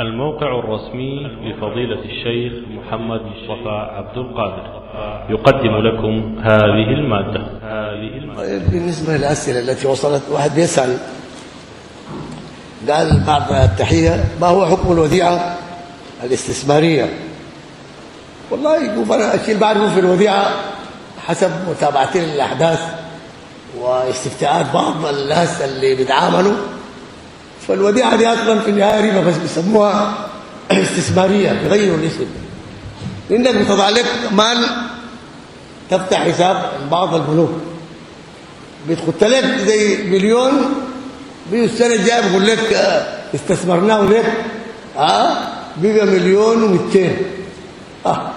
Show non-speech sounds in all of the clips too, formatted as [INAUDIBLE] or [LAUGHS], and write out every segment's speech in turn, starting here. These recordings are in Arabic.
الموقع الرسمي لفضيلة الشيخ محمد مصطفى عبد القادر. يقدم لكم هذه المادة. هذه المادة بالنسبة للأسئلة التي وصلت واحد بيسأل قال بعد التحية ما هو حكم الوديعة الاستثمارية؟ والله شوف أنا اللي بعرفه في الوديعة حسب متابعتي للأحداث واستفتاءات بعض الناس اللي بيتعاملوا. فالوديعة دي أصلا في النهاية ربا بس بيسموها استثمارية بيغيروا الاسم. إنك بتضع لك مال تفتح حساب بعض البنوك. بتخت لك زي مليون بيجوا السنة الجاية بيقول لك آه، استثمرناه لك آه بقى مليون و200 آه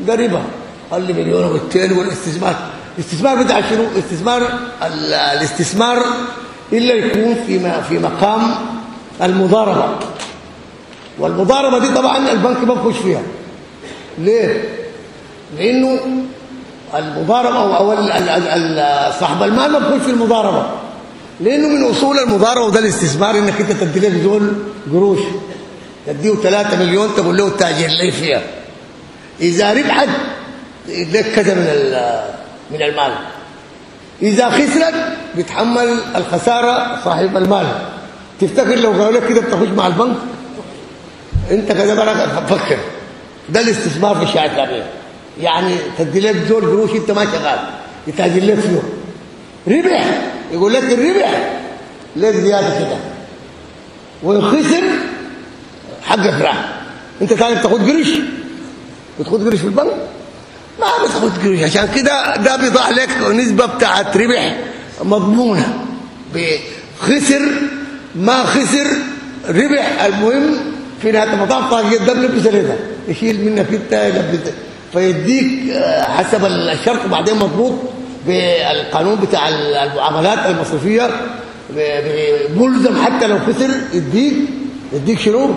ده ربا قال لي مليون و200 والاستثمار. الاستثمار بتاع شنو؟ استثمار ال- الاستثمار إلا يكون في في مقام المضاربة. والمضاربة دي طبعا البنك ما بيخش فيها. ليه؟ لأنه المضاربة أو صاحب المال ما بيخش في المضاربة. لأنه من أصول المضاربة وده الاستثمار إنك أنت تدي لك دول قروش. تديه 3 مليون تقول له تاجر لي فيها. إذا ربحت يديك كذا من من المال. إذا خسرت بيتحمل الخسارة صاحب المال. تفتكر لو قالوا لك كده بتخش مع البنك؟ أنت كده بقى فكر. ده الاستثمار في الشارع الاسلامي يعني تدي لك دول قروش أنت ما شغال يتاجر لك فيه ربح. يقول لك الربح لك زيادة كده. وإن خسر حقك راح أنت ثاني بتاخد قرش؟ بتاخد قرش في البنك؟ ما بتاخد قرش عشان كده ده بيضع لك نسبة بتاعت ربح مضمونة. خسر ما خسر ربح. المهم في نهايه المطاف طاقة الدم لبس لها يشيل منك انت فيديك آه، حسب الشرط وبعدين مضبوط بالقانون بتاع المعاملات المصرفية. ملزم حتى لو خسر يديك يديك شنو؟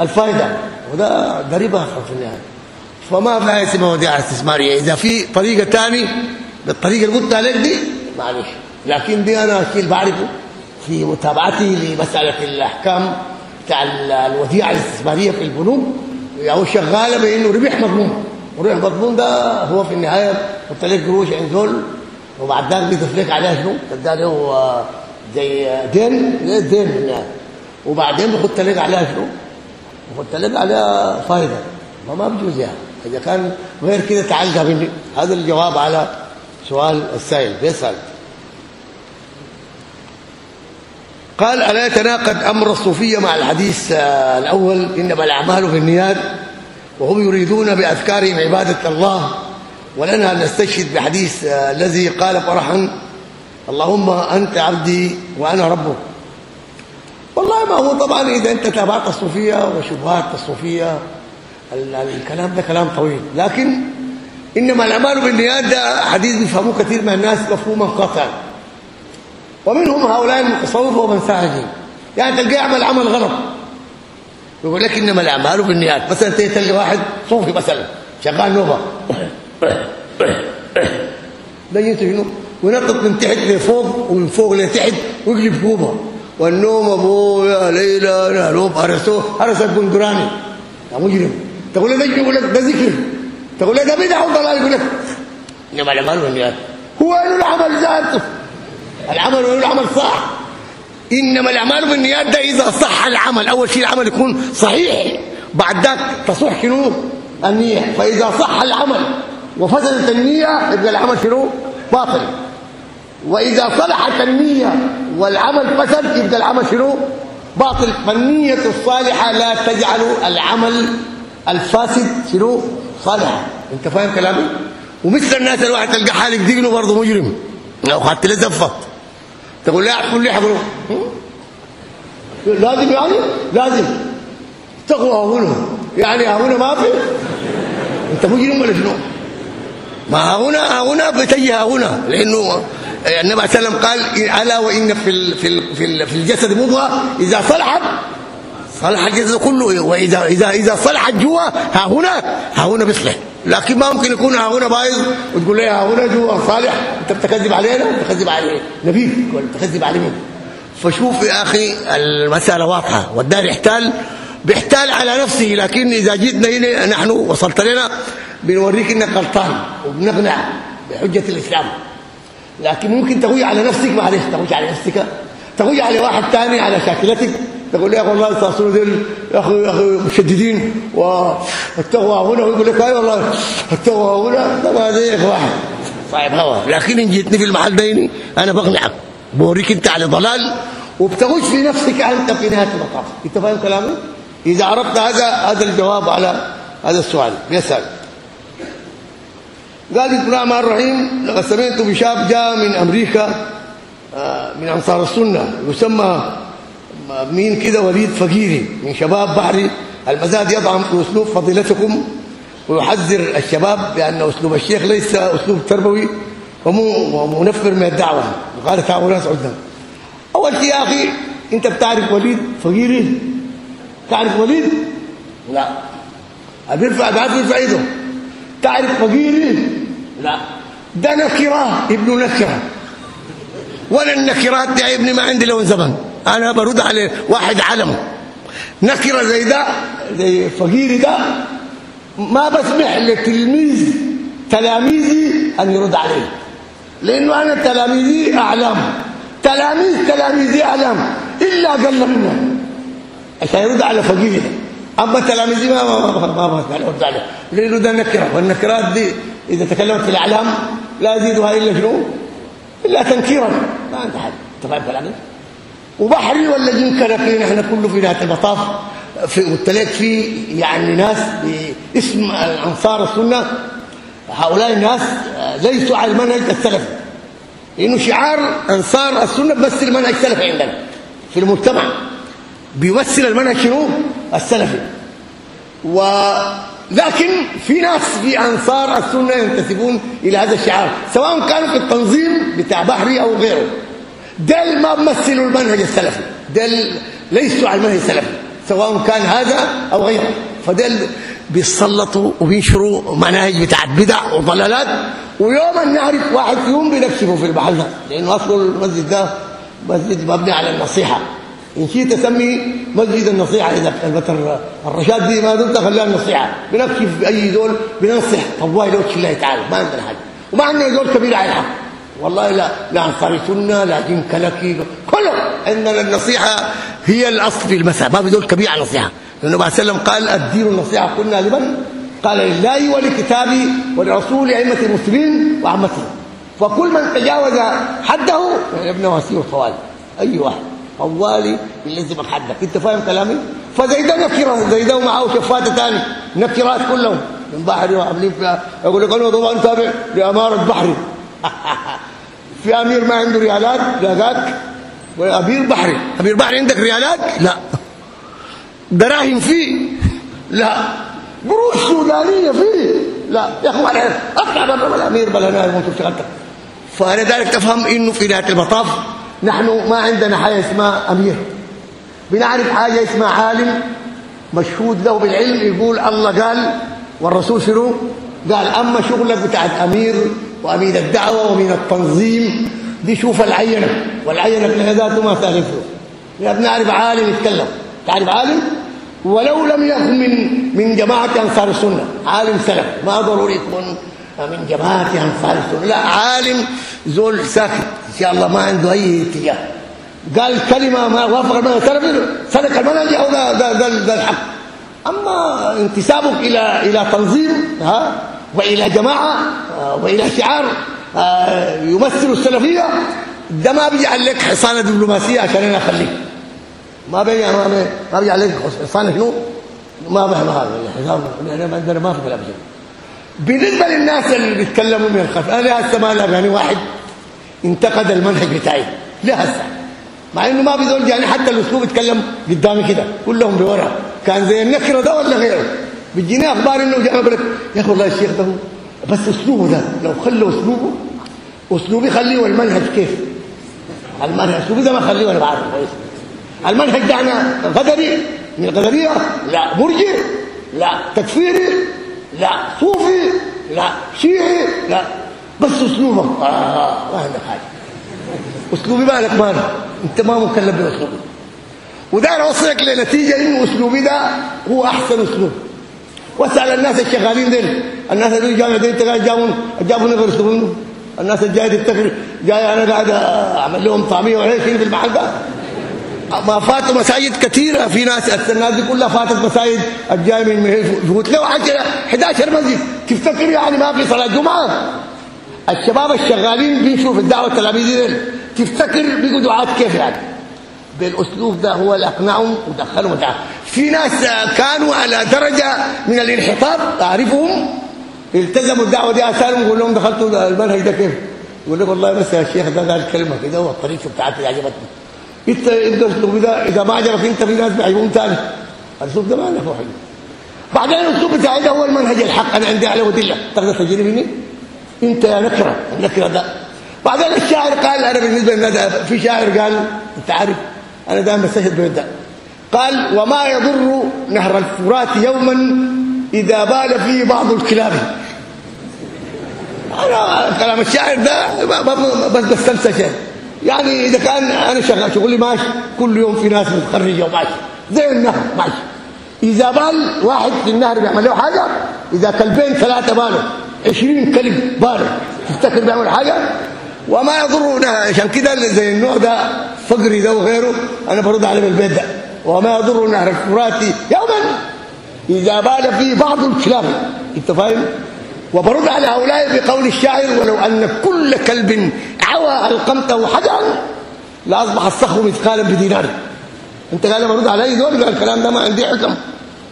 الفائده وده ده ربا في النهايه فما في اسمها وديعه استثمارية. إذا في طريقة ثاني بالطريقة اللي قلتها لك دي معلش. لكن دي أنا اللي بعرفه. في متابعتي لمسألة الأحكام بتاع ال- الوديعة الاستثمارية في البنوك أو شغالة بإنه ربح مضمون. وربح مضمون ده هو في النهاية قلت لك قروش عند دول وبعد ذلك بيضيف لك عليها شنو؟ تدي آه، زي دين دين النهايه وبعدين بيحط لك عليها شنو؟ بيحط لك عليها فائده ما ما بجوز يعني. إذا كان غير كده مني هذا الجواب على سؤال السائل بيسأل. قال ألا يتناقض أمر الصوفية مع الحديث آه، الأول إنما الأعمال بالنيات وهم يريدون بأذكارهم عبادة الله ولنا نستشهد بحديث آه، الذي قال فرحا اللهم أنت عبدي وأنا ربك. والله ما هو طبعا إذا أنت تابعت الصوفية وشبهات الصوفية ال- الكلام ده كلام طويل. لكن إنما الأعمال بالنيات ده حديث بيفهموه كثير من الناس مفهوما قاطعا ومنهم هؤلاء المتصوفه ومن ساعدهم. يعني تلقاه يعمل عمل غلط. يقول لك إنما الأعمال بالنيات. مثلا تلقى واحد صوفي مثلا شغال نوبة. [COUGHS] ده شنو؟ وينطط من تحت لفوق ومن فوق لتحت ويقلب كوبا والنوم أبويا ليلى نالوب هرسوه هرس البندراني يا مجرم. تقول له نجم يقول لك ده ذكر؟ تقول له ده بدعه وضلال يقول لك إنما الاعمال هو إنه العمل ذاته العمل وانه العمل صح. إنما الأعمال بالنيات ده إذا صح العمل. أول شيء العمل يكون صحيح. بعد ذاك تصح شنو؟ النية. فإذا صح العمل وفسدت النية يبقى العمل شنو؟ باطل. وإذا صلحت النية والعمل فسد يبقى العمل شنو؟ باطل. فالنية الصالحة لا تجعل العمل الفاسد شنو؟ صالحا أنت فاهم كلامي؟ ومثل الناس الواحد تلقى حالك دقنه برضه مجرم. لو خدت له زفه تقول لا كل لي حقره لازم يعني؟ لازم. تقوى هنا يعني هنا ما في. أنت مجرم ولا شنو؟ ما هنا هنا بتجي هنا لأنه النبي صلى الله عليه وسلم قال ألا وإن في في في الجسد مضغة إذا صلحت صلح الجسد كله وإذا إذا إذا صلحت جوا ها هنا ها هنا بيصلح. لكن ما ممكن يكون ها هنا بايظ وتقول لي ها هنا جوا صالح أنت بتكذب علينا؟ بتكذب عليه نبيك ولا بتكذب على مين؟ فشوف يا أخي المسألة واضحة والدار يحتال بيحتال على نفسه. لكن إذا جيتنا هنا نحن وصلت لنا بنوريك إنك غلطان وبنقنع بحجة الإسلام. لكن ممكن تغوي على نفسك معلش تغوي على نفسك. تغوي على واحد ثاني على شاكلتك. تقول يا أخي والله أستاذ دول يا أخي يا أخي مشددين والتقوى هنا ويقول لك أي والله التقوى هنا طبعا زي واحد صاحب هوا لكن إن جيتني في المحل بيني أنا بقنعك. بوريك أنت على ضلال وبتغش في نفسك أنت في نهاية المطاف. أنت فاهم كلامي؟ إذا عرفت هذا هذا الجواب على هذا السؤال. يسأل. قال بسم الله الرحمن الرحيم لقد سمعت بشاب جاء من أمريكا آه، من أنصار السنة يسمى مين كده وليد فقيري من شباب بحري. المزاد يضعم اسلوب فضيلتكم ويحذر الشباب بأن أسلوب الشيخ ليس أسلوب تربوي ومنفر من الدعوة. وقال تعالوا ناس عندنا أول شيء يا أخي أنت بتعرف وليد فقيري؟ تعرف وليد؟ لا. بيرفع بعد يرفع ايده تعرف فقيري؟ لا. ده نكرة ابن نكرة. ولا النكرات يا ابني ما عندي لون زمن أنا برد على واحد علم. نكرة زي ده زي فقيري ده ما بسمح لتلميذ تلاميذي أن يرد عليه. لأنه أنا تلاميذي اعلام تلاميذ تلاميذي اعلام إلا قل منه. عشان يرد على فقيري أما تلاميذي ما ما ما ما يرد عليه. لأنه ده نكرة. والنكرات دي إذا تكلمت في الإعلام لا يزيدها إلا شنو؟ إلا تنكيرا. ما أنت حد. انت فاهم كلامي؟ وبحري ولا جن كلكين إحنا كله في نهايه المطاف. في لك في يعني ناس باسم أنصار السنة. هؤلاء الناس ليسوا على المنهج السلفي. لأنه شعار أنصار السنة بيمثل المنهج السلفي عندنا في المجتمع. بيمثل المنهج شنو؟ السلفي. ولكن في ناس في أنصار السنة ينتسبون إلى هذا الشعار سواء كانوا في التنظيم بتاع بحري أو غيره. دل ما بمثلوا المنهج السلفي. دل ليسوا على المنهج السلفي سواء كان هذا أو غيره. فدل بيسلطوا وبينشروا مناهج بتاعت بدع وضلالات ويوما نعرف واحد فيهم بنكشفه في ده. لأنه أصل المسجد ده مسجد مبني على النصيحة. إن شئت تسمي مسجد النصيحة. إذا كلمه الرشاد دي ما دمت خليها النصيحة. بنكشف أي دول بننصح. والله لو الله تعالى. ما عندنا حاجة. وما عندنا دول كبير على الحق. والله لا لا انصاري سنه لا دين كلكي كله. عندنا النصيحة هي الأصل في المسألة. ما بدول كبير على النصيحه لأنه بعد سلم قال الدين النصيحة قلنا لمن؟ قال لله ولكتابه ولرسول أئمة المسلمين وعامته فكل من تجاوز حده ابن وسيء الفوال أي واحد؟ طوالي يلزمك حدك. أنت فاهم كلامي؟ فزي ده نكره زي ده ومعه شفاته ثاني نكرات كلهم. من بحري وعاملين فيها. يقول لك أنا طبعا تابع لأمارة بحري. [LAUGHS] في أمير ما عنده ريالات لاقاك وامير بحري. أمير بحري عندك ريالات؟ لا. دراهم فيه؟ لا. قروش سودانية فيه؟ لا. يا اخوان أطلع برا الأمير بلا أنا ممكن شغلتك فأنا ذلك تفهم إنه في نهاية المطاف نحن ما عندنا حاجة اسمها أمير. بنعرف حاجة اسمها عالم مشهود له بالعلم يقول الله قال والرسول شنو؟ قال أما شغلك بتاعت أمير وامين الدعوة ومن التنظيم دي شوف العينة والعينة في ذاته ما تعرفه. يا بنعرف عالم يتكلم. تعرف عالم؟ ولو لم يكن من من جماعة أنصار السنة. عالم سلف. ما ضروري يكون من جماعة أنصار السنة. لا عالم زول ساكت. إن شاء الله ما عنده أي اتجاه. قال كلمة ما وافق المنهج السلفي سلك المنهج أو ده ده ده, ده الحق. أما انتسابك إلى إلى تنظيم ها وإلى جماعة وإلى شعار يمثل السلفية. ده ما بيجعل لك حصانه دبلوماسية عشان أنا أخليك. ما بيجي ما ما بيجعل لك حصانه شنو؟ ما بهم هذا الحساب إحنا عندنا ما في كلام بالنسبة للناس اللي بيتكلموا من الخلف أنا هسه ما يعني واحد انتقد المنهج بتاعي. ليه هسه؟ مع إنه ما بيقول يعني حتى الأسلوب يتكلم قدامي كده. كلهم بورا كان زي النكرة ده ولا غيره؟ بتجيني أخبار إنه يقول لك يا أخي والله الشيخ ده بس أسلوبه ده لو خلوا أسلوبه أسلوبي خليه والمنهج كيف؟ المنهج أسلوبي ده ما خليه أنا بعرف كويس. المنهج ده أنا غدري من الغدريه لا. مرجئ لا. تكفيري؟ لا. صوفي؟ لا. شيعي؟ لا. بس اسلوبك آه عندك حاجة. أسلوبي مالك مالك أنت ما مكلف باسلوبي وداير اوصلك لنتيجة إنه أسلوبي ده هو أحسن أسلوب. واسال الناس الشغالين دول الناس دول انت قاعد جابوا جابوا نفر الناس الجاية تفتكر جاي أنا قاعد أعمل لهم طعميه وعيش في المحل ده. ما فاتوا مساجد كثيرة. في ناس الناس دي كلها فاتت مساجد. الجاي من فوت. له 10 11 مسجد. تفتكر يعني ما في صلاة جمعة؟ الشباب الشغالين بيمشوا في الدعوه التلاميذ تفتكر بيقوا دعاه كيف يعني؟ بالأسلوب ده هو اللي أقنعهم ودخلهم ده في ناس كانوا على درجة من الانحطاط أعرفهم؟ التزموا الدعوة دي اثارهم يقول لهم دخلتوا المنهج ده كيف؟ يقول لك والله بس يا شيخ ده قال كلمة كده هو الطريقة بتاعتي عجبتني إنت الاسلوب ده إذا ما عجبك أنت في ناس بيعجبهم ثاني الاسلوب ده ما له حلو بعدين الأسلوب بتاعي ده هو المنهج الحق أنا عندي عليه ودله تقدر تجري مني؟ أنت يا نكرة النكره ده. بعدين الشاعر قال أنا بالنسبة لنا في شاعر قال أنت عارف؟ أنا دائما بستشهد بهذا. قال وما يضر نهر الفرات يوما إذا بال فيه بعض الكلاب. أنا كلام الشاعر ده بس بستنسى يعني إذا كان أنا شغال شغلي ماشي كل يوم في ناس متخرجة وماشي. زي النهر ماشي. إذا بال واحد في النهر بيعمل له حاجة إذا كلبين ثلاثة بالوا 20 كلب بالوا تفتكر بيعمل حاجة؟ وما يضرنا عشان كده زي النوع ده فقري ده وغيره أنا برد عليه بالبيت ده. وما يضر نهر الفرات يوما إذا بال فيه بعض الكلاب أنت فاهم؟ وبرد على هؤلاء بقول الشاعر ولو أن كل كلب عوى القمته حجرا لاصبح الصخر مثقالا بدينار. أنت قال برد على أي دول؟ الكلام ده ما عندي حكم.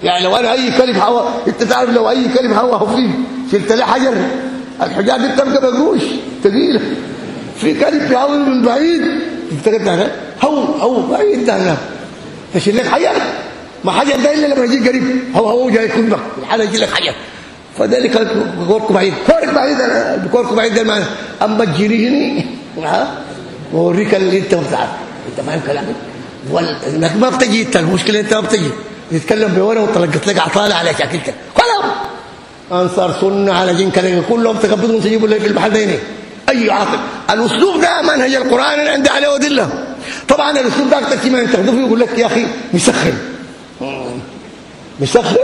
يعني لو أنا أي كلب هوا أنت تعرف لو أي كلب هوا هفيد شلت له حجر. الحجار دي بتبقى بقروش ثقيله في كلب بيهوي من بعيد. تفتكر ده هو هو بعيد ده فشيل لك حجر ما حجر ده إلا لما يجي قريب. هو هو جاي يكون بقى. الحاله يجي لك حجر فذلك بكوركم بعيد. كورك بعيد بكوركم بعيد ده معنى أما تجيني ها؟ ووريك اللي أنت بتعرف. أنت فاهم كلامي؟ وانك ما بتجي. أنت المشكلة أنت ما بتجي. تتكلم بورا وطلقت لك عطالة على كده كلام أنصار سنة على كلام كلهم تقبضهم تجيبوا لي في المحل ده أي عاقل. الأسلوب ده منهج القرآن اللي عندي عليه أدلة. طبعا الأسلوب ده تكتي ما تاخده يقول لك يا أخي مسخن مسخن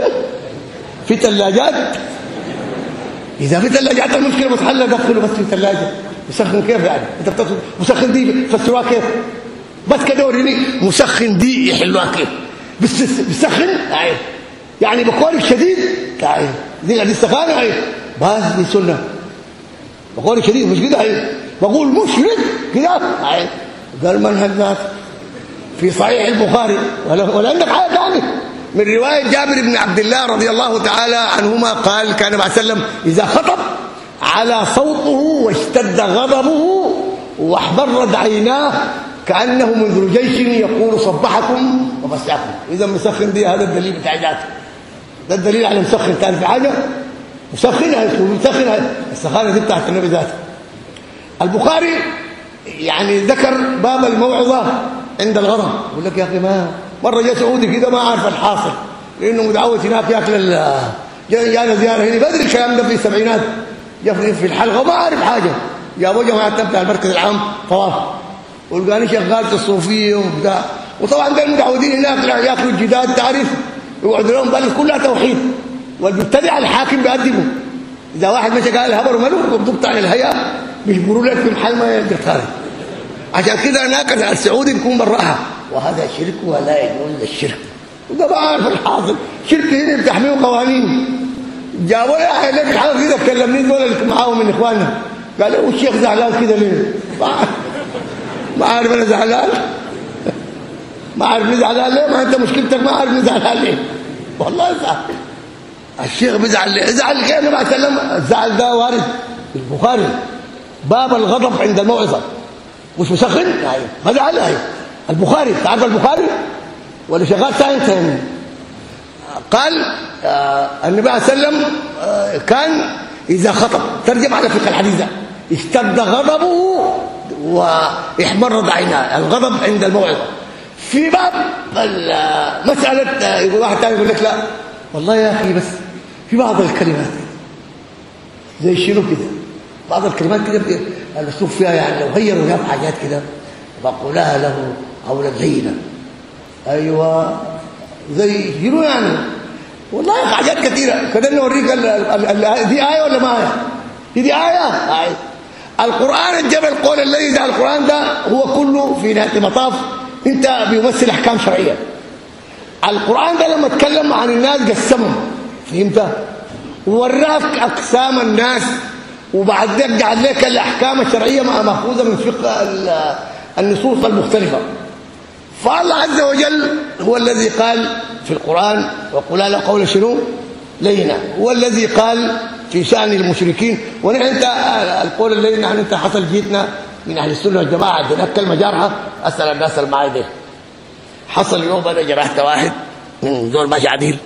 في ثلاجات؟ إذا في ثلاجات المشكلة بتحل دخله بس في ثلاجة. مسخن كيف يعني؟ أنت بتقصد مسخن دي فسروها كيف؟ بس كده وريني مسخن دي يحلوها كيف؟ بس بسخن؟ يعني بقول شديد؟ أيوه دي دي بس دي سنة. بقول شديد مش كده؟ أيوه بقول مشرك كده؟ أيوه قال منهج ذات في صحيح البخاري. ولا, عندك حاجة ثانية من رواية جابر بن عبد الله رضي الله تعالى عنهما قال كان النبي صلى الله عليه وسلم إذا خطب على صوته واشتد غضبه واحمرت عيناه كأنه منذر جيش يقول صبحكم ومساكم. إذا مسخن دي هذا الدليل بتاع ذاته. ده الدليل على مسخن في حاجة؟ مسخنها مسخنها السخانة دي بتاعت النبي ذاته. البخاري يعني ذكر باب الموعظة عند الغضب. يقول لك يا أخي ما مرة جاء سعودي كده ما عارف الحاصل لأنه متعود هناك يأكل جانا زيارة هنا. بدري الكلام ده في السبعينات. جاء في الحلقة وما عارف حاجة. جابوا جماعة بتاع المركز العام طواف. ولقاني شغال في الصوفية وبتاع. وطبعا ده متعودين هناك يأكلوا الجداد تعرف؟ يقعدوا لهم بلد كلها توحيد. والمبتدع الحاكم بيقدمه. إذا واحد مشى قال هبر ملوك وضبط عن الهيئة بيجبروا لك في محل ما يقدر عشان كده هناك السعودي بيكون براها. وهذا شرك ولا يجوز الشرك. وده ما عارف [LAUGHS] الحاصل. شرك هنا بتحميه قوانين جابوا لي أهل لك الحاجة كده كلمني دول اللي معاهم من إخواننا. قال له الشيخ زعلان كده ليه؟ [LAUGHS] ما عارف أنا زعلان. [LAUGHS] ما عارف زعلان ليه؟ ما أنت مشكلتك ما عارف زعلان ليه. والله زعل الشيخ بيزعل ليه زعل ليه النبي عليه السلام الزعل ده وارد في البخاري. باب الغضب عند الموعظة. مش مسخن؟ أيوه ما زعل أيوه البخاري تعرف البخاري؟ ولا شغال ثاني ثاني قال آه النبي عليه السلام آه كان إذا خطب. ترجم على فقه الحديث ده. اشتد غضبه وإحمرت عيناه. الغضب عند الموعظة. في باب مسألة يقول واحد ثاني يقول لك لا. والله يا أخي بس في بعض الكلمات. زي شنو كده؟ بعض الكلمات كده الاسلوب فيها يعني لو غيروا فيها حاجات كده بقولها له قولا زينا أيوه. زي شنو يعني؟ والله حاجات كثيره كده نوريك ال- دي آية ولا ما آية؟ دي, آية. آية. القرآن الجبل قول الذي ده القرآن ده هو كله في نهاية المطاف. انت بيمثل أحكام شرعية. القرآن ده لما اتكلم عن الناس قسمهم. فهمت؟ ووراك أقسام الناس وبعد ذلك جعل لك الأحكام الشرعية مأخوذة من فقه ال- النصوص المختلفة. فالله عز وجل هو الذي قال في القرآن وقل لا قول شنو؟ لينا. هو الذي قال في شأن المشركين ونحن أنت القول اللين نحن أنت حصل جيتنا من أهل السنة والجماعة عندنا كلمه جارحه أسأل الناس اللي معي ده حصل يوم أنا جرحت واحد من دول ماشي عديل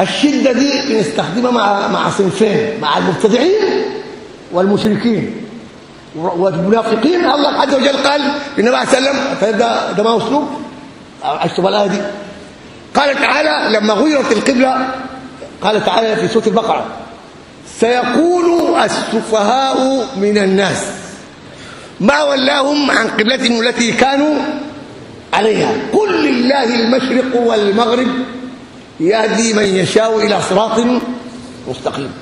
الشدة دي بنستخدمها مع مع صنفين مع المبتدعين والمشركين. والمنافقين الله عز وجل قال للنبي عليه وسلم ده ده ما أسلوب؟ اشتبه الايه دي قال تعالى لما غيرت القبلة قال تعالى في سورة البقرة سيقول السفهاء من الناس ما ولاهم عن قبلتهم التي كانوا عليها. قل لله المشرق والمغرب يهدي من يشاء إلى صراط مستقيم.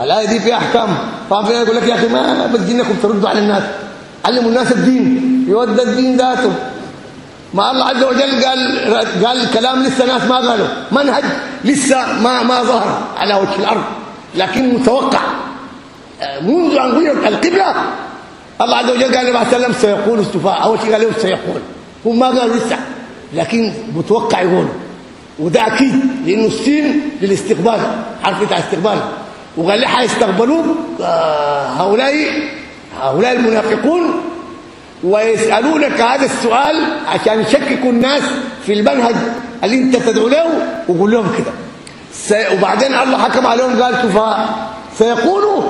الايه دي فيها أحكام؟ طبعا فيها يقول لك يا أخي ما بدينكم تردوا على الناس. علموا الناس الدين. يودى الدين ذاته. ما الله عز وجل قال قال الكلام لسه ناس ما قالوا. منهج لسه ما ما ظهر على وجه الأرض. لكن متوقع. منذ أن غيرت القبلة الله عز وجل قال النبي صلى سيقول السفهاء. أول شيء قال له سيقول. هم ما قالوا لسه. لكن متوقع يقولوا. وده أكيد لأنه السين للاستقبال حرف بتاع استقبال. وقال لي حيستقبلوك هؤلاء هؤلاء المنافقون ويسألونك هذا السؤال عشان يشككوا الناس في المنهج اللي انت تدعو له وقول لهم كده. وبعدين الله حكم عليهم قال سفهاء سيقولوا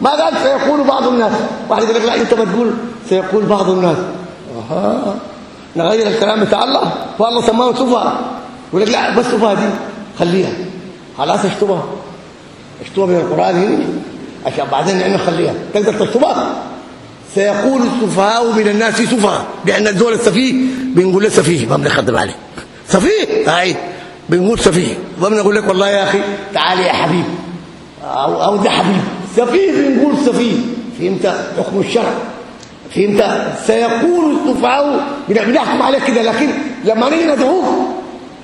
ما قال سيقول بعض الناس؟ واحد يقول لك لا انت بتقول سيقول بعض الناس. أها. نغير الكلام بتاع الله. والله سماه سفهاء يقول لك لا بس سفهاء دي خليها. خلاص اشتبه اشتبه من القرآن هنا عشان بعدين نحن نخليها تقدر تشتبه سيقول السفهاء من الناس سفهاء بأن الدول السفيه بنقول له سفيه ما بنخدم عليه. سفيه؟ أي. بنقول سفيه. وبنقول لك والله يا أخي تعال يا حبيب. أو أو ده حبيب. سفيه بنقول سفيه. فهمت حكم الشرع؟ فهمت؟ سيقول السفهاء. بنحكم عليك كده لكن لما نيجي ندعوك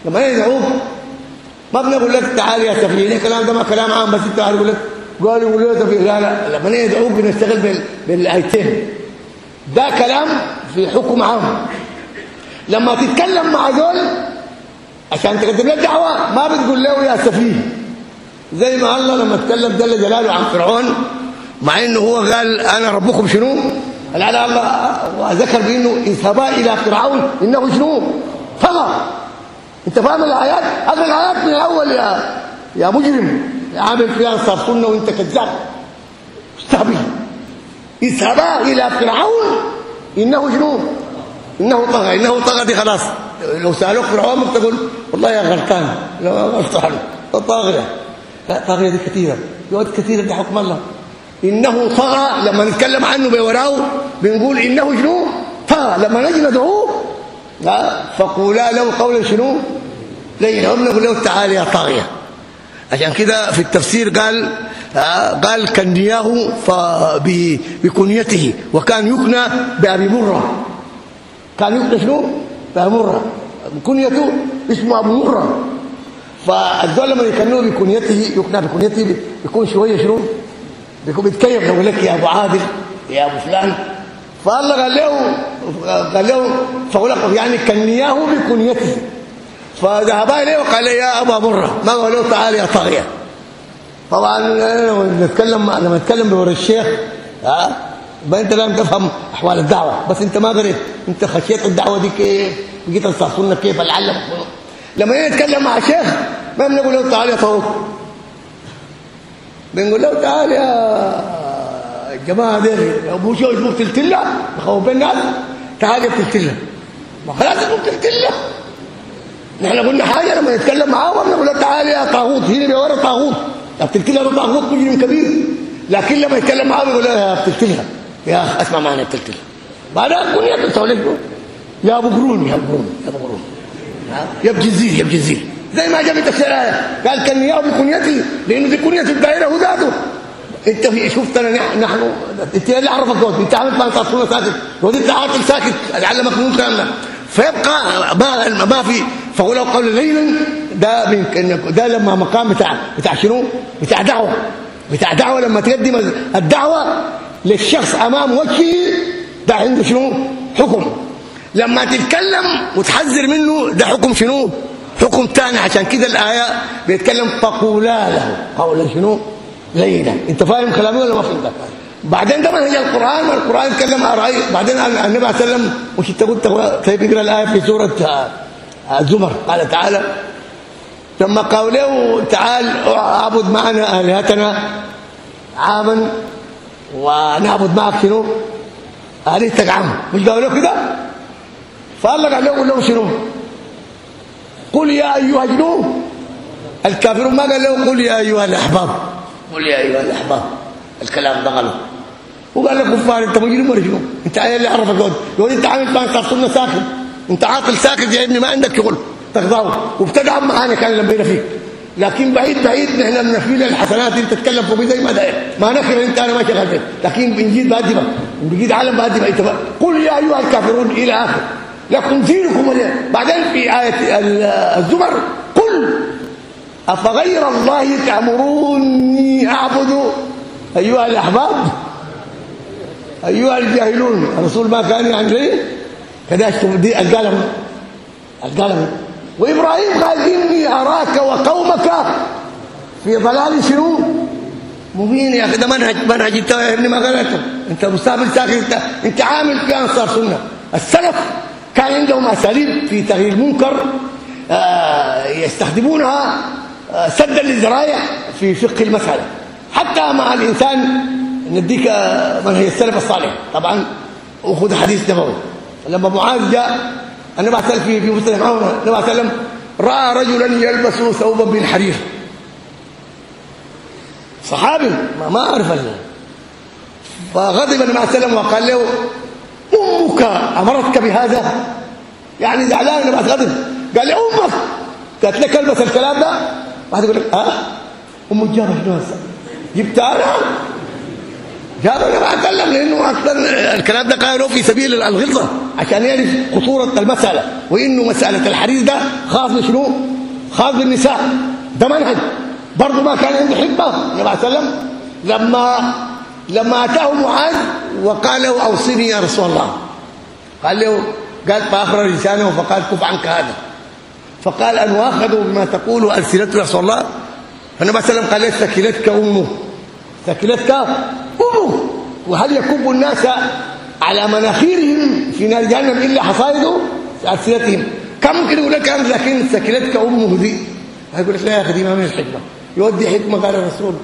لما نيجي ندعوك ما بنقول لك تعال يا سفيه الكلام ده؟ ما كلام عام بس انت يقول لك قال يقول له سفيه لا لا لما نيجي ندعوك بنشتغل بال بالآيتين. ده كلام في حكم عام. لما تتكلم مع دول عشان تقدم له دعوة ما بتقول له يا سفيه زي ما الله لما اتكلم جل جلاله عن فرعون مع إنه هو قال أنا ربكم شنو؟ قال الله وذكر بإنه إذهبا إلى فرعون إنه شنو؟ طغى انت فاهم الآيات؟ هذه الآيات من الأول يا يا مجرم. يا عامل فيها سنه وانت كذاب. استهبل. اذهبا إلى فرعون. إنه شنو؟ إنه طغى. إنه طغى دي خلاص. لو سألوك فرعون تقول والله يا غلطان. لا غلطان طاغية. لا طاغية دي كثيرة. يقعد كثيرة دي حكم الله. إنه طغى. لما نتكلم عنه بوراه بنقول إنه شنو؟ طغى. لما نجي ندعوه فقولا له قولا شنو؟ لينا وبنقول له تعالى يا طاغية. عشان كده في التفسير قال قال كنياه بكنيته وكان يكنى بأبي مرة. كان يكنى شنو؟ بأبي مرة. كنيته اسمه أبو مرة. فالدول لما يكنوه بكنيته يكنى بكنيته بيكون شوية شنو؟ بيكون بيتكيف يقول لك يا أبو عادل يا أبو فلان. فالله قال له قال له فقال يعني كنياه بكنيته. فذهب إليه وقال يا أبا مرة ما قال له تعال يا طاغية. طبعا نتكلم لما نتكلم بور الشيخ ها ما أنت لم تفهم أحوال الدعوة. بس أنت ما قريت أنت خشيت الدعوة دي كيف؟ بقيت تصلنا كيف العلم؟ لما نتكلم مع شيخ ما بنقول له تعال يا طاووس بنقول له تعال يا الجماعه دي ابو شو اسمه تلتلة. بخوف الناس تعال يا تلتلة. ما خلاص اسمه تلتلة. نحن قلنا حاجة لما نتكلم معاه بنقول له تعال يا طاغوت هنا بيورا طاغوت. بتلتله ده طاغوت مجرم كبير. لكن لما يتكلم معاه بيقول له يا بتلتله يا اخ اسمع معنا التلتله بعدها كل يا تقول يا أبو قرون يا أبو قرون يا أبو قرون. يبجي الزيل يبجي الزيل زي ما جابت الشرعيه قال كنياه بكنيتي لأنه دي كنيه الدائرة هو ذاته. انت في شفتنا نحن انت اللي عرفك دوت انت عملت ما تصفنا ساكت؟ ودي انت عاطل ساكت؟ علمك من كلامنا فيبقى ما ما في فقولوا قول ليلا ده من ده لما مقام بتاع بتاع شنو؟ بتاع دعوة. بتاع دعوة لما تقدم الدعوة للشخص أمام وجهه ده عنده شنو؟ حكم. لما تتكلم وتحذر منه ده حكم شنو؟ حكم ثاني عشان كده الآية بيتكلم فقولا له. قولا شنو؟ لينا انت فاهم كلامي ولا ما فهمت؟ بعدين ده منهج القرآن والقرآن اتكلم اراي بعدين النبي صلى الله عليه وسلم مش انت قلت؟ طيب اقرا الآية في سورة الزمر قال تعالى لما قال له تعال أعبد معنا آلهتنا. عاما ونعبد معك شنو؟ الهتك عام مش قالوا له كده؟ فقال لك قال له شنو؟ قل يا أيها الجنود. الكافرون ما قال له قل يا أيها الأحباب. قل يا أيها الأحباب الكلام ده غلط وقال لك كفار أنت مجرم شنو؟ أنت إيه اللي عرفك يقول أنت عامل بان تصلنا ساكت أنت عاقل ساكت يا ابني ما عندك شغل. تخضعه وبتدعم معانا كان لما فيك لكن بعيد بعيد نحن بنفيل الحسنات انت تتكلم فوق زي ما داير. ما نكر أنت أنا ما فيك. لكن بنجيد بقدمك بنجيد عالم بقدمك انت قل يا أيها الكافرون إلى آخر. لكم دينكم بعدين في آية الزمر قل أفغير الله تأمروني أعبد؟ أيها الأحباب أيها الجاهلون الرسول ما كان يعني كذا دي القلم القلم. وإبراهيم قال إني أراك وقومك في ضلال شنو مبين يا أخي ده منهج منهج انت يا ابني ما قالته أنت مستقبل ساكن أنت أنت عامل في أنصار سنة. السلف كان عندهم أساليب في تغيير المنكر آه يستخدمونها سدا للذرائع في فقه المسألة. حتى مع الإنسان نديك منهج السلف الصالح. طبعا وخذ حديث نبوي. لما معاذ جاء النبي صلى الله عليه عمر النبي صلى الله عليه وسلم رأى رجلا يلبس ثوبا بالحرير. صحابي ما, ما أعرف الله فغضب النبي صلى الله عليه وسلم وقال له أمك أمرتك بهذا؟ يعني زعلان النبي غضب. قال لي أمك. قالت لك ألبس الكلام ده واحد يقول لك آه أم الجابه شنو جبت أنا. جابر ما أتكلم لأنه أصلا الكلام ده قالوا في سبيل الغلظة عشان يعرف خطورة المسألة وإنه مسألة الحديث ده خاص بشنو؟ خاص بالنساء. ده منهج. برضه ما كان عنده حكمة. النبي عليه وسلم لما لما أتاه معاذ وقال له أوصني يا رسول الله. قال له قال فأخرج لسانه فقال كف عنك هذا. فقال أن واخذوا بما تقول السنة رسول الله. فالنبي صلى الله عليه وسلم قال ثكلتك أمه. ثكلتك أمه. وهل يكب الناس على مناخيرهم في نار جهنم إلا حصائد ألسنتهم؟ كم ممكن يقول لك أنت لكن ثكلتك أمه دي؟ هيقول لك لا يا أخي دي ما من الحكمه يودي حكمة قال الرسول.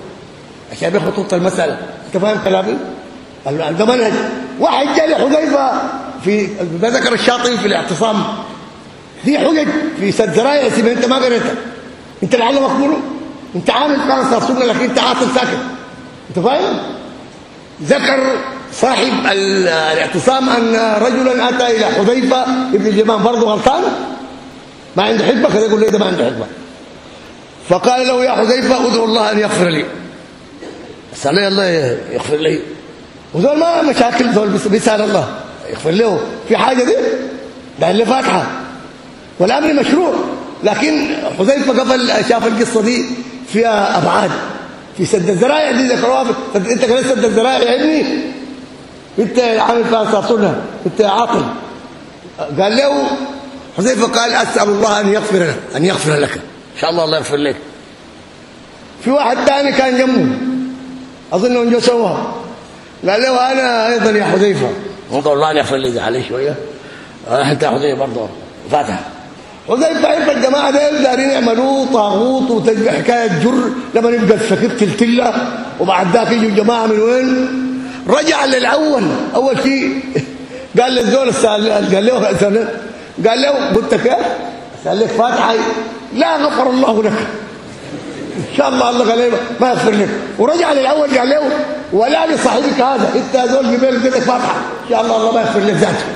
عشان ياخد خطوط المسألة. أنت فاهم كلامي؟ ده منهج. واحد جاء لحذيفة في ذكر الشاطئ في الاعتصام. دي حجج في سد زرايا سيبها انت ما قريتها. انت العلم مقبول؟ انت عامل كان صار سنه لكن انت عاطل ساكت انت فاهم؟ ذكر صاحب الاعتصام أن رجلا أتى إلى حذيفة ابن اليمان برضه غلطان؟ ما عنده حكمة؟ كده يقول لي ده ما عنده حكمة. فقال له يا حذيفة ادعو الله أن يغفر لي. سأل الله يغفر لي. وذول ما مشاكل ذول بيسال الله يغفر له. في حاجة دي؟ ده اللي فاتحة. والأمر مشروع لكن حذيفة قبل شاف القصة دي فيها أبعاد في سد الذرائع دي ذكروها أنت قلت سد الذرائع يا ابني؟ أنت عامل فيها سنه أنت عاقل قال له حذيفة قال أسأل الله أن يغفر لك أن يغفر لك. إن شاء الله الله يغفر لك. في واحد ثاني كان جنبه أظن انه سواها قال له أنا أيضا يا حذيفة. قال الله أن يغفر لي عليه شوية. حتى حذيفة برضه. فاتح. حذيفه عرف الجماعة دول دارين يعملوا طاغوت وتجي حكاية جر لما نبقى السكت تلتلة وبعد ذاك يجوا جماعة من وين؟ رجع للأول. أول شيء قال للزول قال له [LAUGHS] قال له قلت كيف قال لك فاتحة. لا غفر الله لك. إن شاء الله الله قال ما يغفر لك. ورجع للأول قال له ولا لصاحبك هذا. إنت زول قبل كده فاتحة. إن شاء الله الله ما يغفر لك ذاته.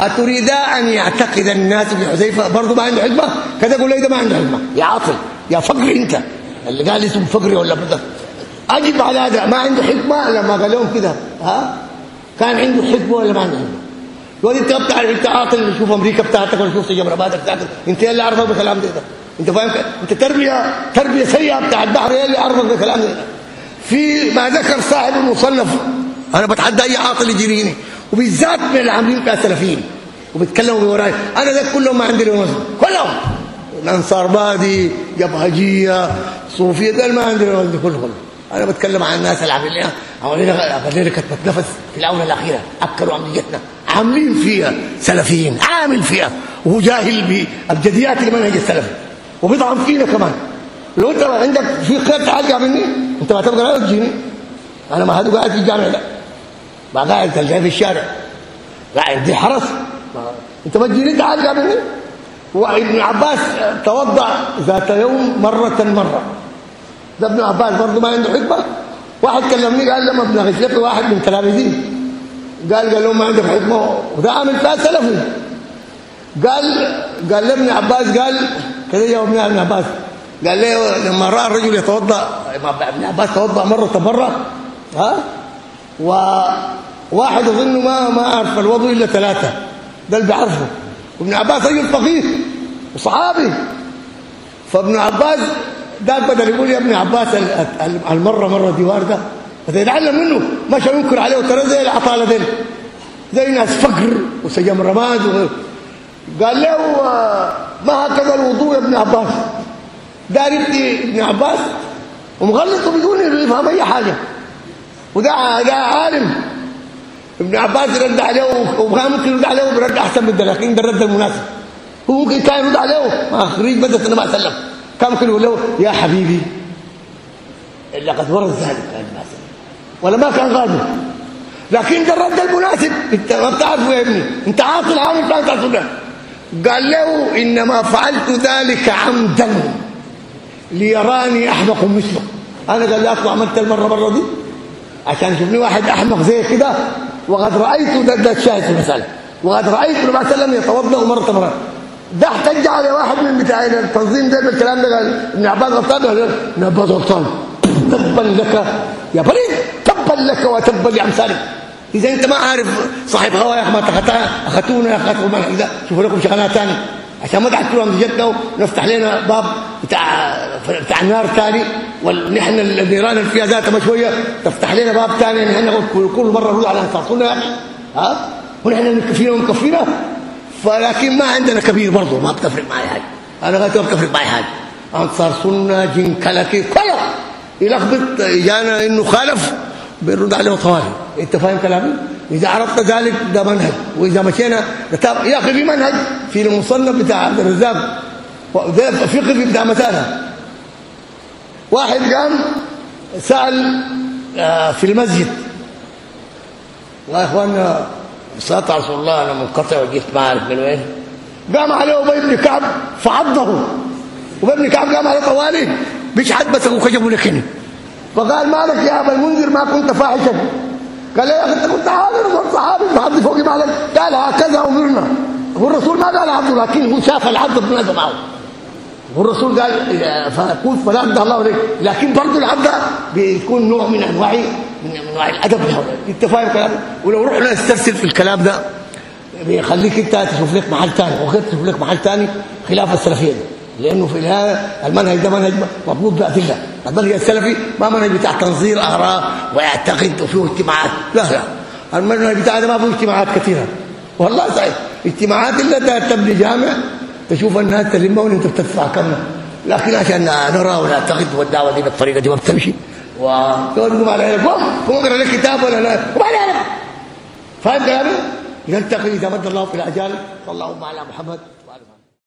أتريد أن يعتقد الناس بحذيفة؟ برضه ما عنده حكمة؟ كذا يقول لي ده ما عنده حكمة. يا عاطل يا فقر أنت. اللي قال اسمه فقري ولا بدك أجب على هذا. ما عنده حكمة؟ لما قال لهم كده ها؟ كان عنده حكمة ولا ما عنده حكمة؟ يقول أنت بتعرف أنت عاطل شوف أمريكا بتاعتك ولا شوف جمرباتك بتاعتك. أنت اللي عرفك بالكلام ده. أنت فاهم؟ أنت تربيه تربية سيئة بتاع البحر اللي عرفك بالكلام ده. في ما ذكر صاحب المصنف أنا بتحدى أي عاطل يجريني وبالذات من العاملين بتاع السلفيين. وبيتكلموا بوراي أنا ده كلهم ما عندي لهم كلهم. الأنصار بادي جبهجية صوفية ده ما عندي لهم كلهم. أنا بتكلم عن الناس العاملين. عاملين غير كتبت نفس في الآونة الأخيرة. اكلوا عمليتنا عاملين فيها سلفيين. عامل فيها. وهو جاهل بابجديات المنهج السلفي وبيضعف فينا كمان. لو أنت عندك في خير تعال مني أنت ما تبقى تجيني أنا ما هذا قاعد في الجامع ده. ما قاعد تلقاه في الشارع. قاعد دي حرس. انت ما تجيني تعال مني وابن عباس توضع ذات يوم مرة مرة. ده ابن عباس برضه ما عنده حكمة. واحد كلمني قال لما ابن غسلت واحد من تلاميذي. قال قال له ما عندك حكمة. وده عامل فيها سلفي. قال قال لابن عباس قال كده جاوبني ابن عباس. قال له لما رأى الرجل يتوضأ. ابن عباس توضأ مرة مرة. ها؟ وواحد اظن ما ما عرف الوضوء إلا ثلاثة ده اللي بيعرفه وابن عباس رجل فقيه وصحابي. فابن عباس ده بدل يقول يا ابن عباس المره مرة دي وارده فتتعلم منه مش ينكر عليه ترى زي العطاله دي زي ناس فقر وسجم رماد قال له ما هكذا الوضوء يا ابن عباس؟ ابني ابن عباس ومغلط بدون يفهم أي حاجة. وده ده عالم. ابن عباس رد عليه وكان ممكن يرد عليه برد أحسن من ده لكن ده الرد المناسب هو ممكن كان يرد عليه ما خريج بدت النبي صلى الله عليه وسلم. كان ممكن يقول له يا حبيبي لقد ورد ذلك ولا ما كان غالب لكن ده الرد المناسب. انت ما بتعرفه يا ابني. انت عاطل عامل بتاع الصدق قال له إنما فعلت ذلك عمدا ليراني أحمق مثله. أنا قال لي اطلع عملت المرة مرة دي؟ عشان يشوفني واحد أحمق زي كده وقد رأيت ده, ده الشاهد في المسألة. وقد رأيت النبي صلى الله عليه وسلم يتوضأ مره مره ده احتج على واحد من بتاع التنظيم ده بالكلام ده قال ابن عباس غلطان قال ابن عباس غلطان تبا لك يا بريد تبا لك وتبا لامثالك إذا أنت ما عارف صاحب هوا يا أخي ما تختها اخذونا يا ما اذا شوفوا لكم شغلانه ثانية. عشان ما تحكوا لهم جدنا ونفتح لنا باب بتاع بتاع النار ثاني ونحن النيران اللي فيها ذاتها شوية تفتح لنا باب ثاني نحن كل مرة نقول على يا أخي ها؟ ونحن مكفينا ومكفينا فلكن ما عندنا كبير برضه ما بتفرق معي حاجة. أنا غير ما بتفرق معي حاجة. أنصار سنة جنكلكي كله يلخبط جانا إنه خالف بيرد عليه طوالي أنت فاهم كلامي؟ إذا عرفت ذلك ده منهج. وإذا مشينا يا أخي في منهج في المصنف بتاع عبد الرزاق. ده فقه بتاع مثلا واحد قام سأل في المسجد. والله يا اخوانا على رسول الله أنا منقطع وجيت ما أعرف من وين. قام عليه أبي بن كعب فعضه. وابي بن كعب قام عليه طوالي. مش حدبسك وكجبوا لكني فقال مالك يا أبا المنذر؟ ما كنت فاحشا. قال يا أخي أنت كنت حاضر؟ صحابي فحد فوقي مالك قال هكذا أمرنا. هو الرسول ما قال عبد لكن هو شاف العبد بنادى معه. والرسول قال فقلت فلا أمدح الله عليك. لكن برضه العبد بيكون نوع من أنواع من أنواع الأدب. أنت فاهم كلامي؟ ولو رحنا نسترسل في الكلام ده بيخليك أنت تشوف لك محل ثاني وغير تشوف لك محل ثاني خلاف السلفية دي لأنه في النهاية المنهج ده منهج مضبوط بأدلة. المنهج السلفي ما منهج بتاع تنظير آراء ويعتقد وفيه اجتماعات. لا لا. المنهج بتاعنا ما فيه اجتماعات كثيرة. والله صحيح. اجتماعات إلا تبني جامع تشوف الناس تلمون انت بتدفع كم. لكن عشان نرى ونعتقد والدعوة دي بالطريقة دي ما بتمشي. وتقول على عينك. قوم اقرا لك كتاب ولا لا؟ وبعدين فاهم كلامي؟ نلتقي إذا مد الله في الاجال صلى الله على محمد.